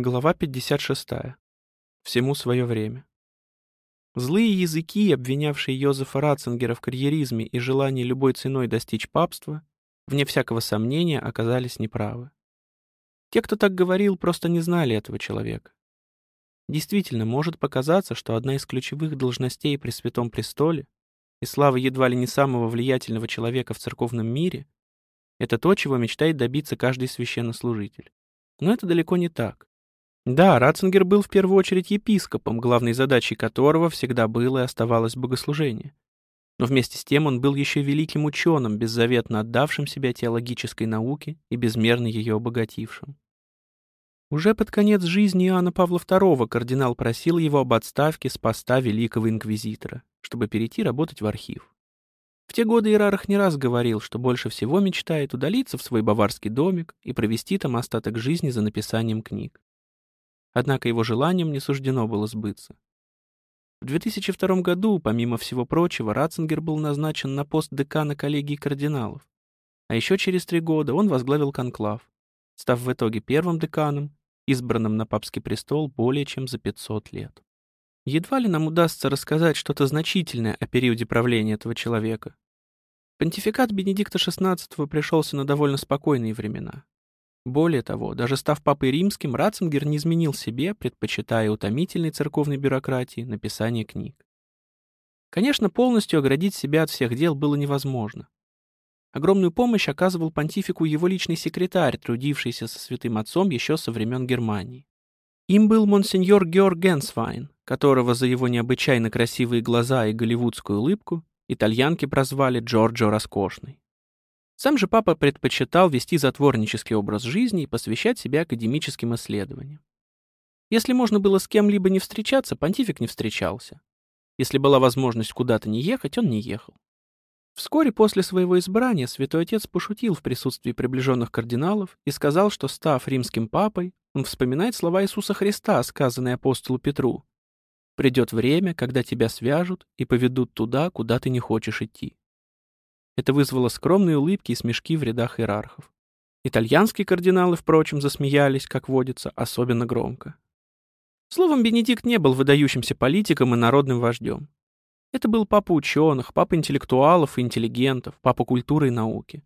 Глава 56. Всему свое время. Злые языки, обвинявшие Йозефа Ратцингера в карьеризме и желании любой ценой достичь папства, вне всякого сомнения оказались неправы. Те, кто так говорил, просто не знали этого человека. Действительно, может показаться, что одна из ключевых должностей при Святом Престоле и слава едва ли не самого влиятельного человека в церковном мире — это то, чего мечтает добиться каждый священнослужитель. Но это далеко не так. Да, Ратцингер был в первую очередь епископом, главной задачей которого всегда было и оставалось богослужение. Но вместе с тем он был еще великим ученым, беззаветно отдавшим себя теологической науке и безмерно ее обогатившим. Уже под конец жизни Иоанна Павла II кардинал просил его об отставке с поста великого инквизитора, чтобы перейти работать в архив. В те годы Ирарах не раз говорил, что больше всего мечтает удалиться в свой баварский домик и провести там остаток жизни за написанием книг. Однако его желанием не суждено было сбыться. В 2002 году, помимо всего прочего, Ратцингер был назначен на пост декана коллегии кардиналов. А еще через три года он возглавил конклав, став в итоге первым деканом, избранным на папский престол более чем за 500 лет. Едва ли нам удастся рассказать что-то значительное о периоде правления этого человека. Понтификат Бенедикта XVI пришелся на довольно спокойные времена. Более того, даже став папой римским, Ратцингер не изменил себе, предпочитая утомительной церковной бюрократии написание книг. Конечно, полностью оградить себя от всех дел было невозможно. Огромную помощь оказывал понтифику его личный секретарь, трудившийся со святым отцом еще со времен Германии. Им был монсеньор Георг Генсвайн, которого за его необычайно красивые глаза и голливудскую улыбку итальянки прозвали Джорджо Роскошный. Сам же папа предпочитал вести затворнический образ жизни и посвящать себя академическим исследованиям. Если можно было с кем-либо не встречаться, понтифик не встречался. Если была возможность куда-то не ехать, он не ехал. Вскоре после своего избрания святой отец пошутил в присутствии приближенных кардиналов и сказал, что, став римским папой, он вспоминает слова Иисуса Христа, сказанные апостолу Петру. «Придет время, когда тебя свяжут и поведут туда, куда ты не хочешь идти». Это вызвало скромные улыбки и смешки в рядах иерархов. Итальянские кардиналы, впрочем, засмеялись, как водится, особенно громко. Словом, Бенедикт не был выдающимся политиком и народным вождем. Это был папа ученых, папа интеллектуалов и интеллигентов, папа культуры и науки.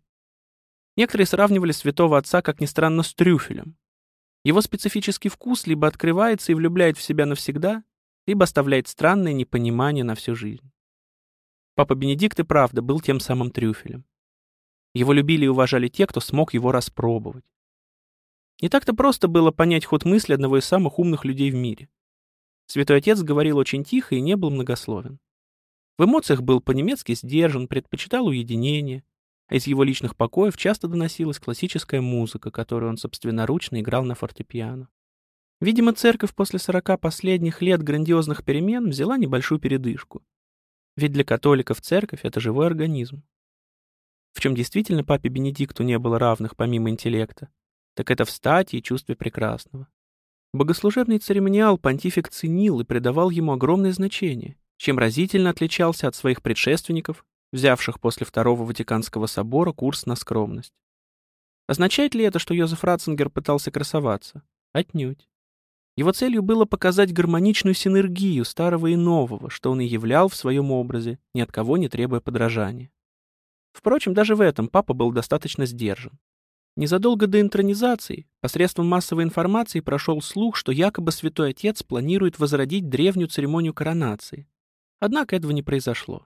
Некоторые сравнивали святого отца, как ни странно, с трюфелем. Его специфический вкус либо открывается и влюбляет в себя навсегда, либо оставляет странное непонимание на всю жизнь. Папа Бенедикт и правда был тем самым трюфелем. Его любили и уважали те, кто смог его распробовать. Не так-то просто было понять ход мысли одного из самых умных людей в мире. Святой Отец говорил очень тихо и не был многословен. В эмоциях был по-немецки сдержан, предпочитал уединение, а из его личных покоев часто доносилась классическая музыка, которую он собственноручно играл на фортепиано. Видимо, церковь после сорока последних лет грандиозных перемен взяла небольшую передышку ведь для католиков церковь — это живой организм. В чем действительно папе Бенедикту не было равных помимо интеллекта, так это в стати и чувстве прекрасного. Богослужебный церемониал понтифик ценил и придавал ему огромное значение, чем разительно отличался от своих предшественников, взявших после Второго Ватиканского собора курс на скромность. Означает ли это, что Йозеф Ратцингер пытался красоваться? Отнюдь. Его целью было показать гармоничную синергию старого и нового, что он и являл в своем образе, ни от кого не требуя подражания. Впрочем, даже в этом папа был достаточно сдержан. Незадолго до интронизации посредством массовой информации прошел слух, что якобы святой отец планирует возродить древнюю церемонию коронации. Однако этого не произошло.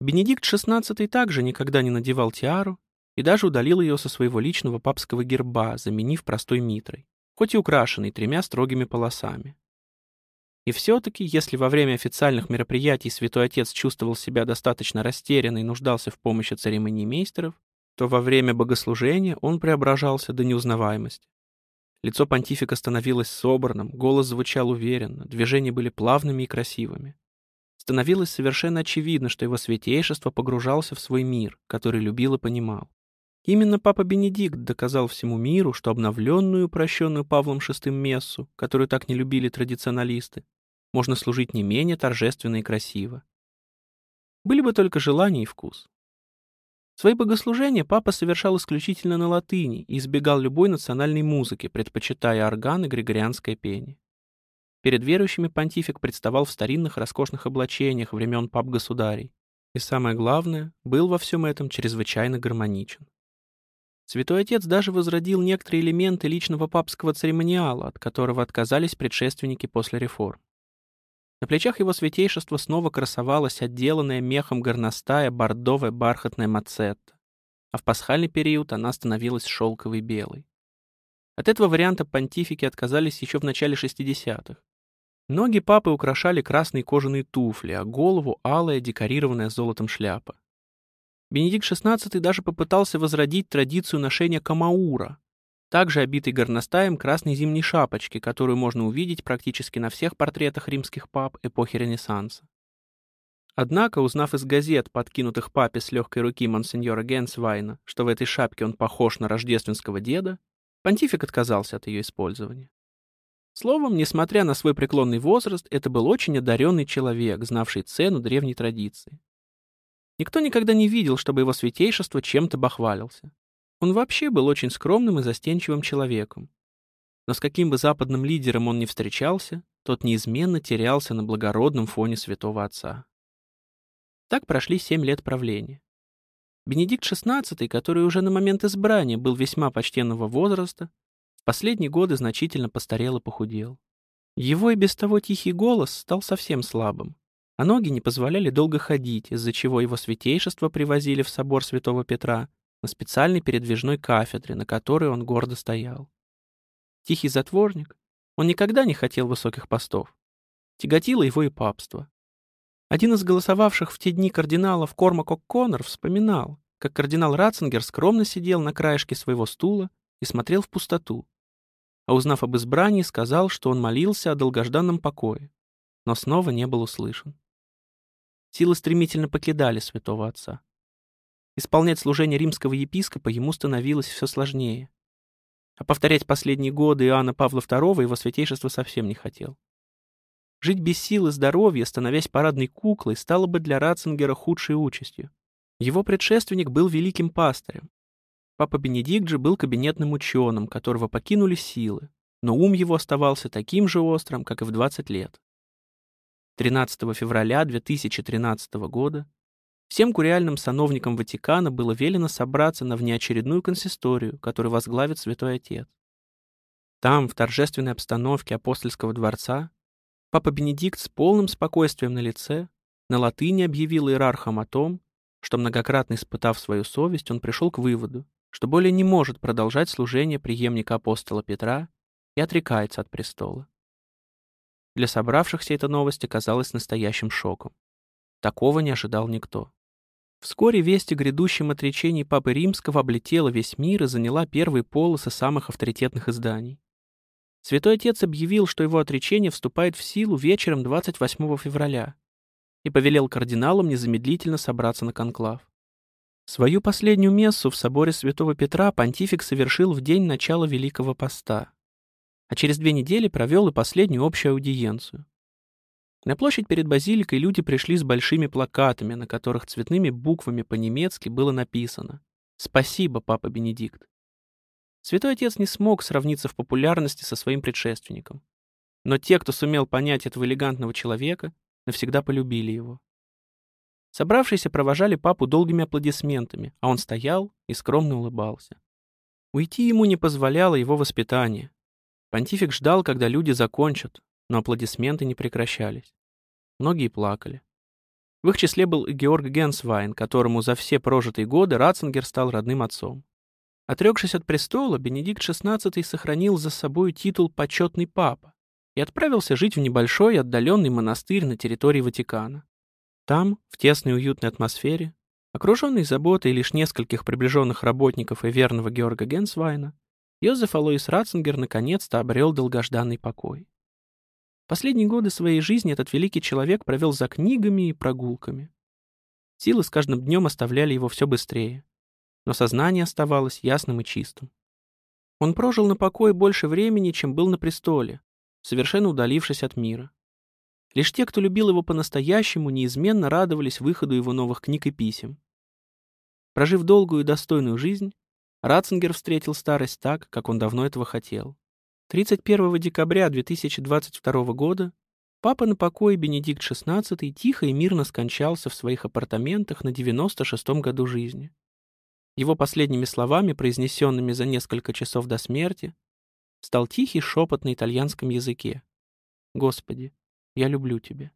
Бенедикт XVI также никогда не надевал тиару и даже удалил ее со своего личного папского герба, заменив простой митрой хоть и украшенный тремя строгими полосами. И все-таки, если во время официальных мероприятий Святой Отец чувствовал себя достаточно растерянно и нуждался в помощи церемониймейстеров, то во время богослужения он преображался до неузнаваемости. Лицо понтифика становилось собранным, голос звучал уверенно, движения были плавными и красивыми. Становилось совершенно очевидно, что его святейшество погружался в свой мир, который любил и понимал. Именно Папа Бенедикт доказал всему миру, что обновленную упрощенную Павлом VI мессу, которую так не любили традиционалисты, можно служить не менее торжественно и красиво. Были бы только желание и вкус. Свои богослужения папа совершал исключительно на латыни и избегал любой национальной музыки, предпочитая орган и григорианское пение. Перед верующими понтифик представал в старинных роскошных облачениях времен пап-государей. И самое главное, был во всем этом чрезвычайно гармоничен. Святой Отец даже возродил некоторые элементы личного папского церемониала, от которого отказались предшественники после реформ. На плечах его святейшества снова красовалась отделанная мехом горностая бордовая бархатная мацетта, а в пасхальный период она становилась шелковой белой. От этого варианта понтифики отказались еще в начале 60-х, Ноги папы украшали красные кожаные туфли, а голову — алая, декорированная золотом шляпа. Бенедикт XVI даже попытался возродить традицию ношения камаура, также обитый горностаем красной зимней шапочки, которую можно увидеть практически на всех портретах римских пап эпохи Ренессанса. Однако, узнав из газет, подкинутых папе с легкой руки монсеньора Генсвайна, что в этой шапке он похож на рождественского деда, понтифик отказался от ее использования. Словом, несмотря на свой преклонный возраст, это был очень одаренный человек, знавший цену древней традиции. Никто никогда не видел, чтобы его святейшество чем-то бахвалился. Он вообще был очень скромным и застенчивым человеком. Но с каким бы западным лидером он ни встречался, тот неизменно терялся на благородном фоне святого отца. Так прошли семь лет правления. Бенедикт XVI, который уже на момент избрания был весьма почтенного возраста, в последние годы значительно постарел и похудел. Его и без того тихий голос стал совсем слабым, а ноги не позволяли долго ходить, из-за чего его святейшество привозили в собор святого Петра на специальной передвижной кафедре, на которой он гордо стоял. Тихий затворник, он никогда не хотел высоких постов. Тяготило его и папство. Один из голосовавших в те дни кардиналов Кормак О'Коннор вспоминал, как кардинал Ратцингер скромно сидел на краешке своего стула и смотрел в пустоту. А узнав об избрании, сказал, что он молился о долгожданном покое, но снова не был услышан. Силы стремительно покидали святого отца. Исполнять служение римского епископа ему становилось все сложнее. А повторять последние годы Иоанна Павла II его святейшество совсем не хотел. Жить без сил и здоровья, становясь парадной куклой, стало бы для Ратцингера худшей участью. Его предшественник был великим пастырем, Папа Бенедикт же был кабинетным ученым, которого покинули силы, но ум его оставался таким же острым, как и в 20 лет. 13 февраля 2013 года всем куриальным сановникам Ватикана было велено собраться на внеочередную консисторию, которую возглавит Святой Отец. Там, в торжественной обстановке апостольского дворца, Папа Бенедикт с полным спокойствием на лице на латыни объявил иерархам о том, что многократно испытав свою совесть, он пришел к выводу, что более не может продолжать служение преемника апостола Петра и отрекается от престола. Для собравшихся эта новость оказалась настоящим шоком. Такого не ожидал никто. Вскоре весть о грядущем отречении Папы Римского облетела весь мир и заняла первые полосы самых авторитетных изданий. Святой Отец объявил, что его отречение вступает в силу вечером 28 февраля и повелел кардиналам незамедлительно собраться на конклав. Свою последнюю мессу в соборе Святого Петра понтифик совершил в день начала Великого Поста, а через две недели провел и последнюю общую аудиенцию. На площадь перед базиликой люди пришли с большими плакатами, на которых цветными буквами по-немецки было написано «Спасибо, Папа Бенедикт». Святой Отец не смог сравниться в популярности со своим предшественником. Но те, кто сумел понять этого элегантного человека, навсегда полюбили его. Собравшиеся провожали папу долгими аплодисментами, а он стоял и скромно улыбался. Уйти ему не позволяло его воспитание. Понтифик ждал, когда люди закончат, но аплодисменты не прекращались. Многие плакали. В их числе был и Георг Генсвайн, которому за все прожитые годы Ратцингер стал родным отцом. Отрекшись от престола, Бенедикт XVI сохранил за собой титул «почетный папа» и отправился жить в небольшой отдаленный монастырь на территории Ватикана. Там, в тесной уютной атмосфере, окруженный заботой лишь нескольких приближенных работников и верного Георга Генсвайна, Йозеф Алоис Ратцингер наконец-то обрел долгожданный покой. Последние годы своей жизни этот великий человек провел за книгами и прогулками. Силы с каждым днем оставляли его все быстрее, но сознание оставалось ясным и чистым. Он прожил на покое больше времени, чем был на престоле, совершенно удалившись от мира. Лишь те, кто любил его по-настоящему, неизменно радовались выходу его новых книг и писем. Прожив долгую и достойную жизнь, Ратцингер встретил старость так, как он давно этого хотел. 31 декабря 2022 года папа на покое Бенедикт XVI тихо и мирно скончался в своих апартаментах на 96-м году жизни. Его последними словами, произнесенными за несколько часов до смерти, стал тихий шепот на итальянском языке. «Господи, я люблю тебя».